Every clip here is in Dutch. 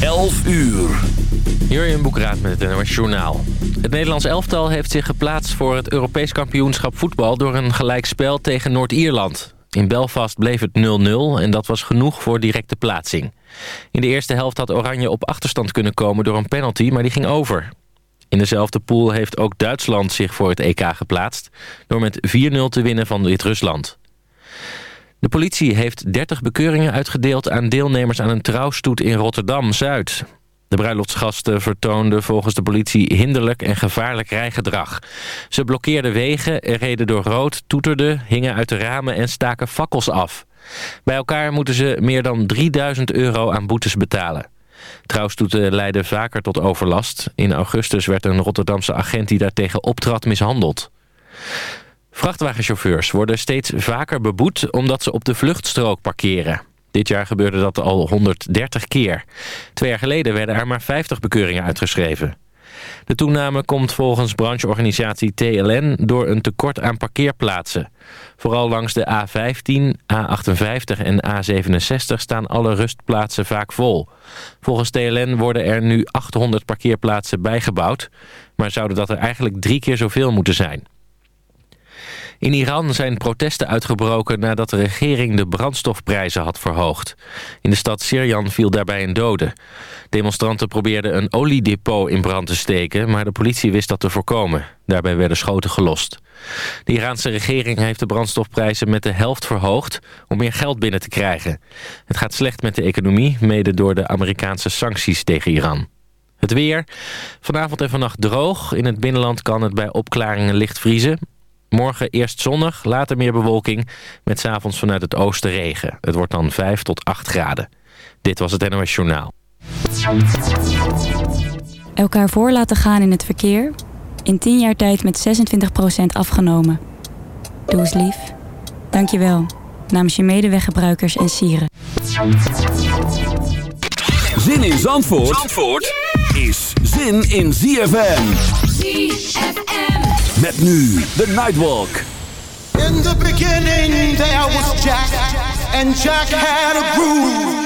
11 uur. Jurjen Boekraat met het NOS Journaal. Het Nederlands elftal heeft zich geplaatst voor het Europees kampioenschap voetbal... door een gelijkspel tegen Noord-Ierland. In Belfast bleef het 0-0 en dat was genoeg voor directe plaatsing. In de eerste helft had Oranje op achterstand kunnen komen door een penalty, maar die ging over. In dezelfde pool heeft ook Duitsland zich voor het EK geplaatst... door met 4-0 te winnen van Wit-Rusland. De politie heeft 30 bekeuringen uitgedeeld aan deelnemers aan een trouwstoet in Rotterdam-Zuid. De bruiloftsgasten vertoonden volgens de politie hinderlijk en gevaarlijk rijgedrag. Ze blokkeerden wegen, reden door rood, toeterden, hingen uit de ramen en staken fakkels af. Bij elkaar moeten ze meer dan 3000 euro aan boetes betalen. Trouwstoeten leiden vaker tot overlast. In augustus werd een Rotterdamse agent die daartegen optrad mishandeld. Vrachtwagenchauffeurs worden steeds vaker beboet omdat ze op de vluchtstrook parkeren. Dit jaar gebeurde dat al 130 keer. Twee jaar geleden werden er maar 50 bekeuringen uitgeschreven. De toename komt volgens brancheorganisatie TLN door een tekort aan parkeerplaatsen. Vooral langs de A15, A58 en A67 staan alle rustplaatsen vaak vol. Volgens TLN worden er nu 800 parkeerplaatsen bijgebouwd... maar zouden dat er eigenlijk drie keer zoveel moeten zijn. In Iran zijn protesten uitgebroken nadat de regering de brandstofprijzen had verhoogd. In de stad Sirjan viel daarbij een dode. Demonstranten probeerden een oliedepot in brand te steken, maar de politie wist dat te voorkomen. Daarbij werden schoten gelost. De Iraanse regering heeft de brandstofprijzen met de helft verhoogd om meer geld binnen te krijgen. Het gaat slecht met de economie, mede door de Amerikaanse sancties tegen Iran. Het weer. Vanavond en vannacht droog. In het binnenland kan het bij opklaringen licht vriezen. Morgen eerst zonnig, later meer bewolking. Met s'avonds vanuit het oosten regen. Het wordt dan 5 tot 8 graden. Dit was het NOS Journaal. Elkaar voor laten gaan in het verkeer. In 10 jaar tijd met 26% afgenomen. Doe eens lief. Dank je wel. Namens je medeweggebruikers en sieren. Zin in Zandvoort, Zandvoort is zin in ZFM. ZFM. Met nu de Nightwalk. In the beginning there was Jack, and Jack had a groove.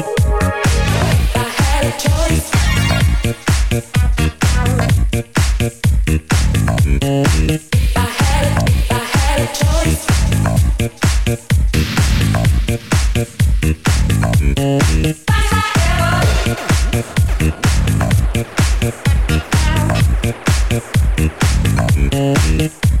Thank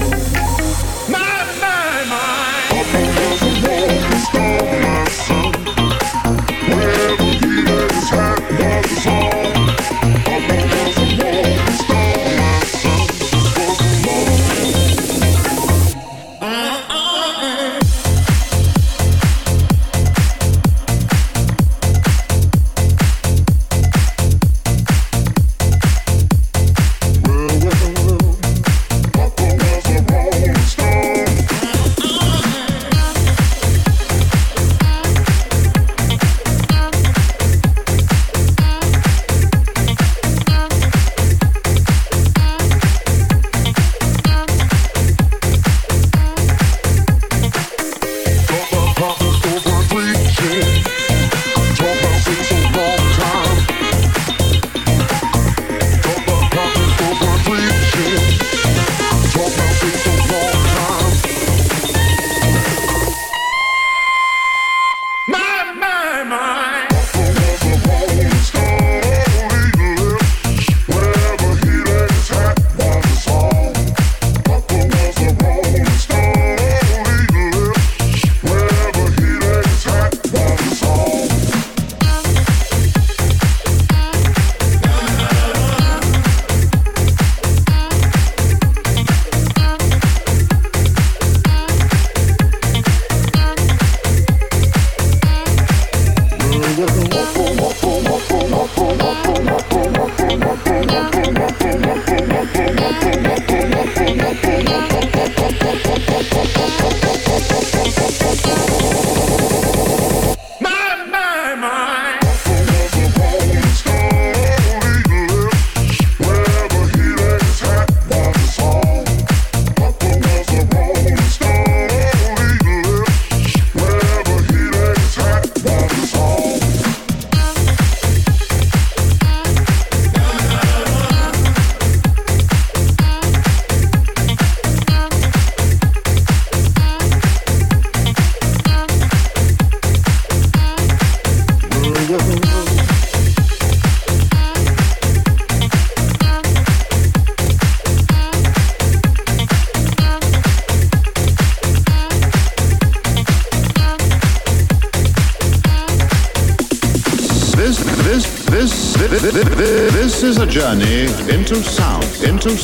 Phantom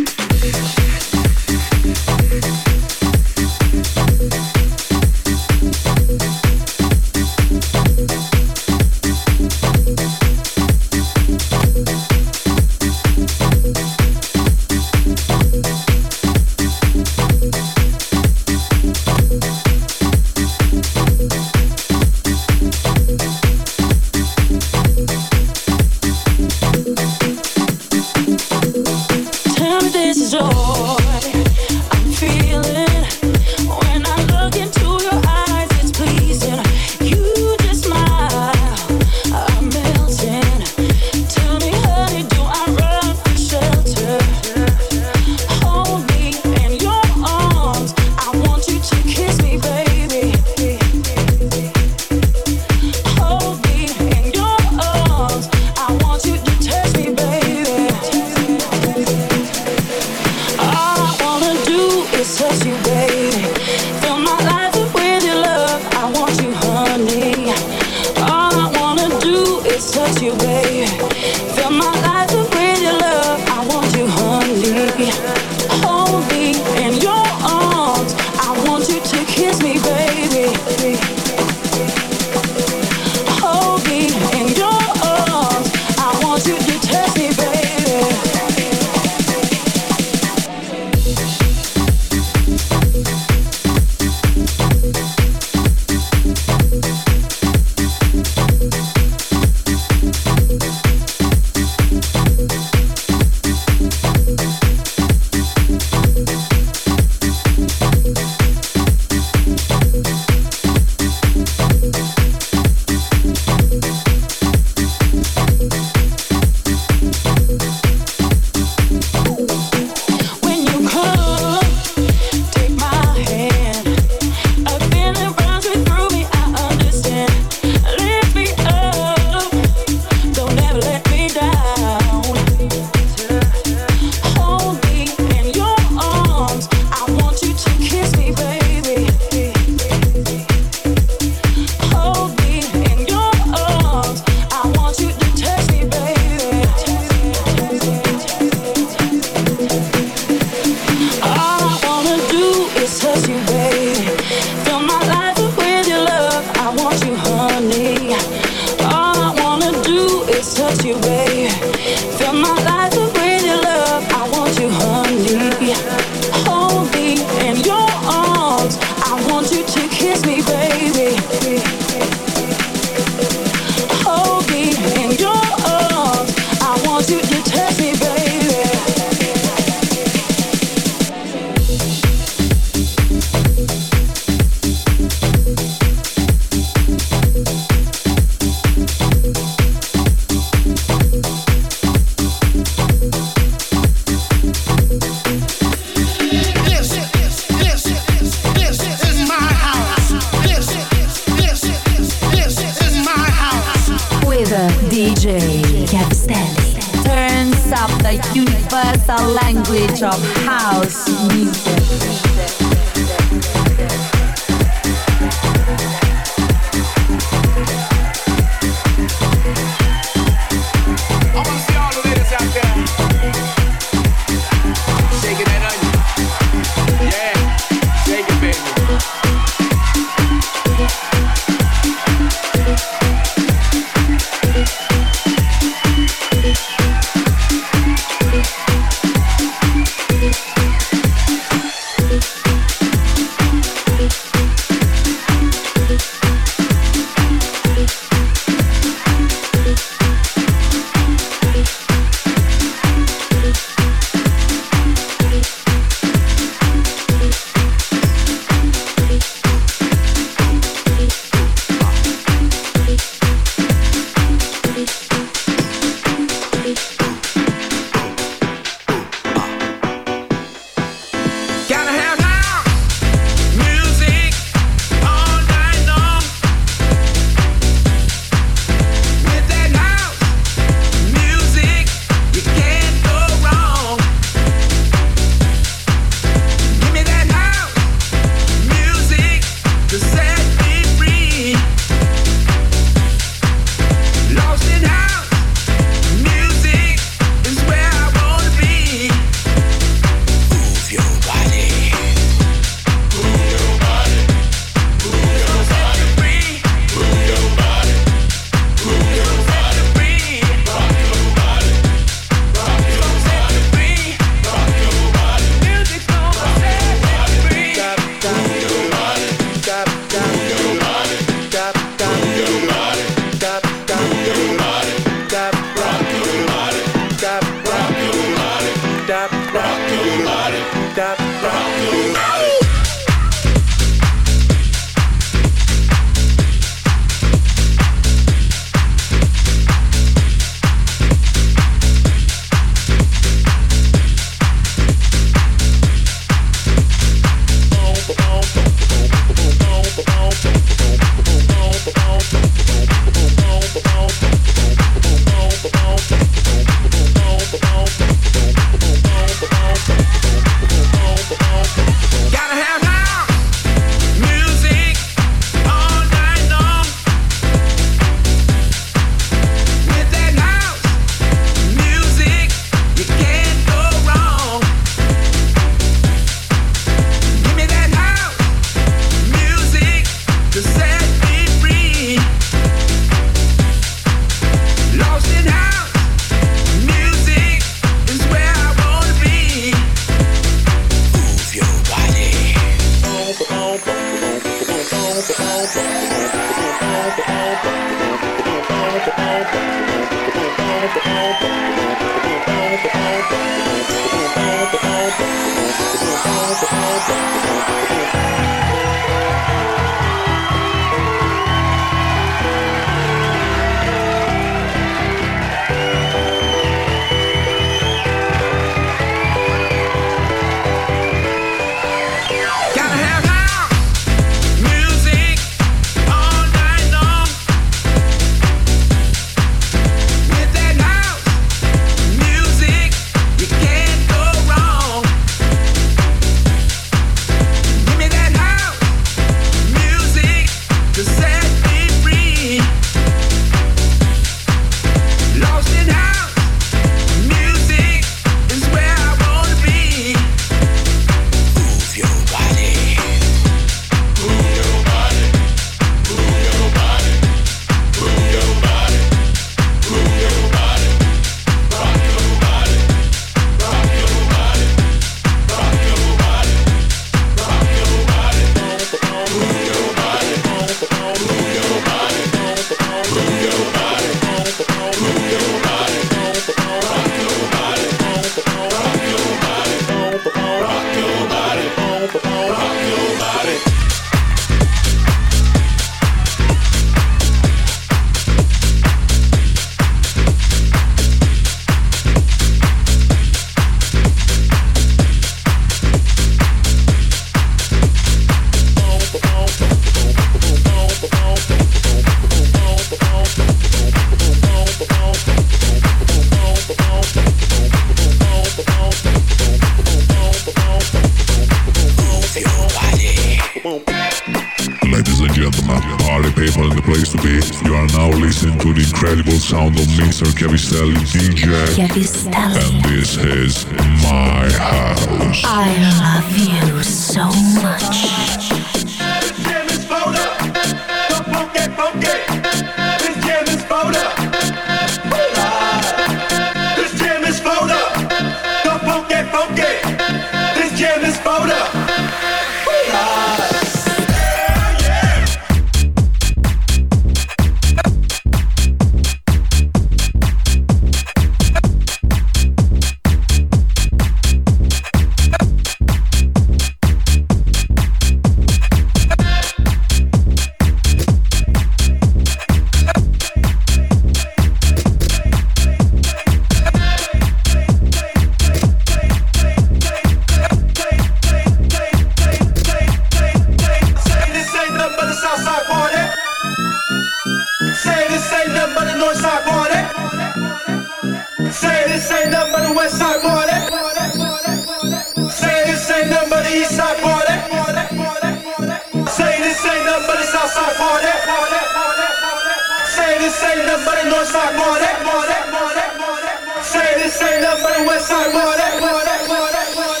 this ain't nothing but a north side more that, more that, more that, more that. Say this ain't nothing but a west side more that, more that, more that, more that.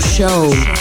Show.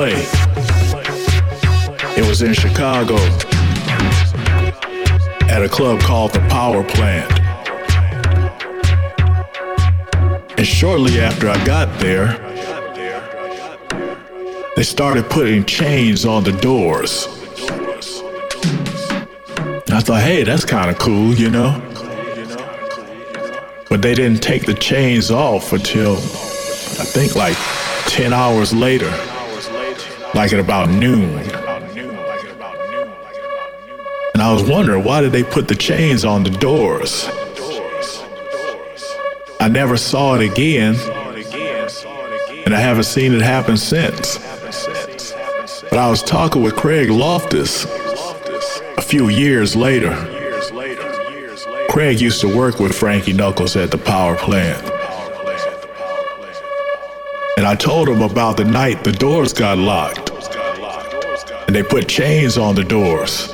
Play. It was in Chicago at a club called the Power Plant. And shortly after I got there, they started putting chains on the doors. I thought, hey, that's kind of cool, you know? But they didn't take the chains off until I think like 10 hours later, like at about noon. And I was wondering, why did they put the chains on the doors? I never saw it again, and I haven't seen it happen since. But I was talking with Craig Loftus a few years later. Craig used to work with Frankie Knuckles at the power plant. And I told him about the night the doors got locked. And they put chains on the doors.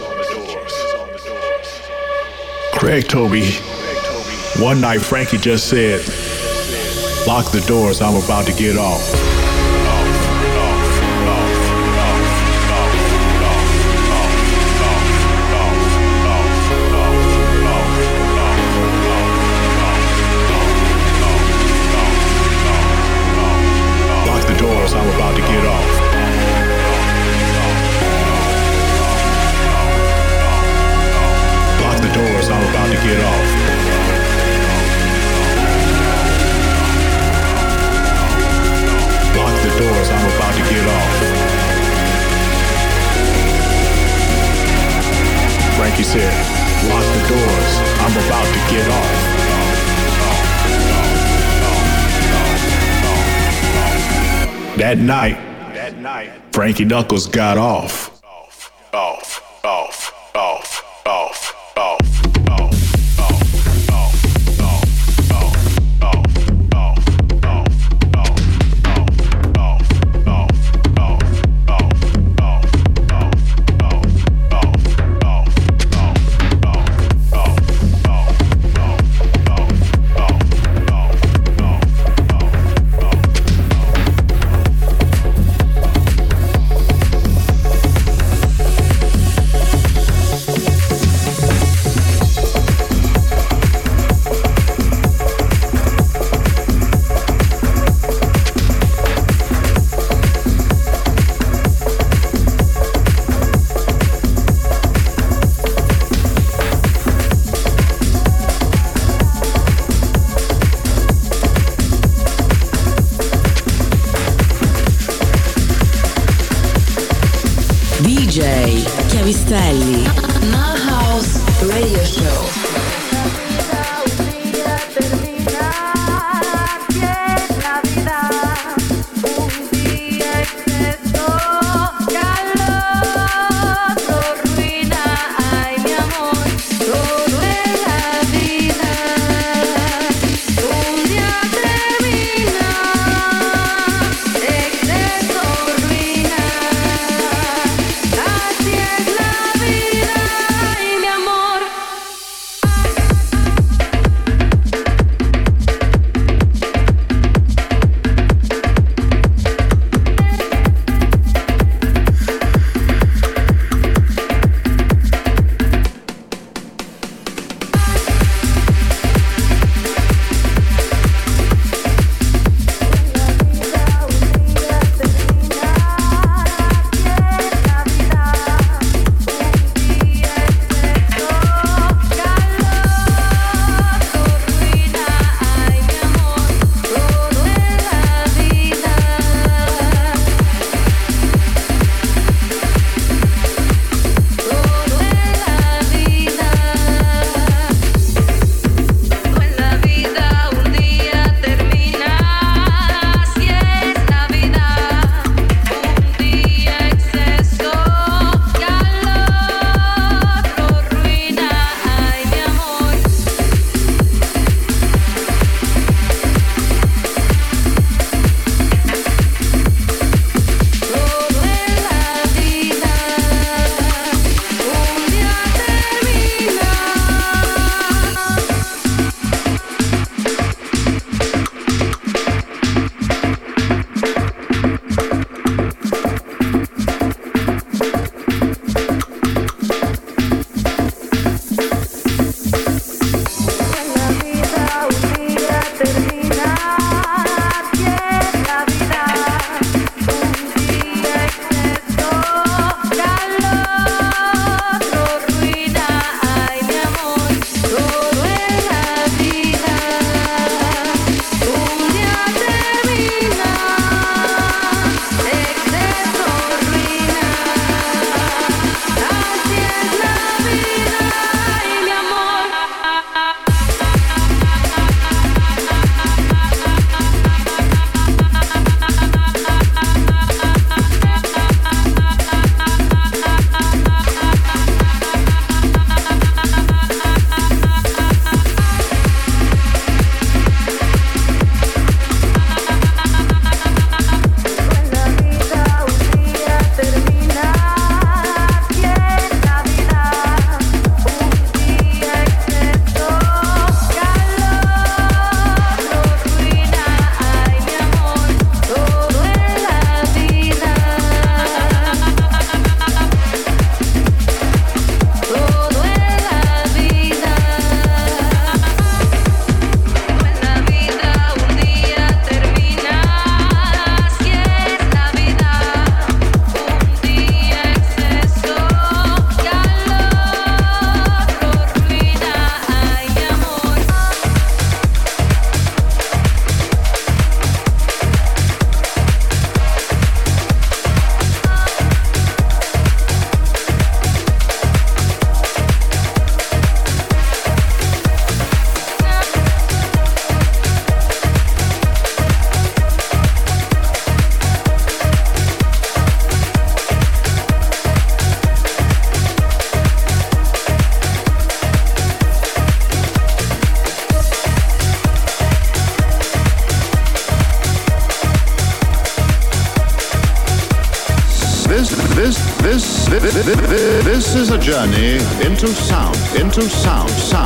Craig told me one night Frankie just said, Lock the doors, I'm about to get off. That night, Frankie Knuckles got off. Off, journey into sound, into sound, sound, sound.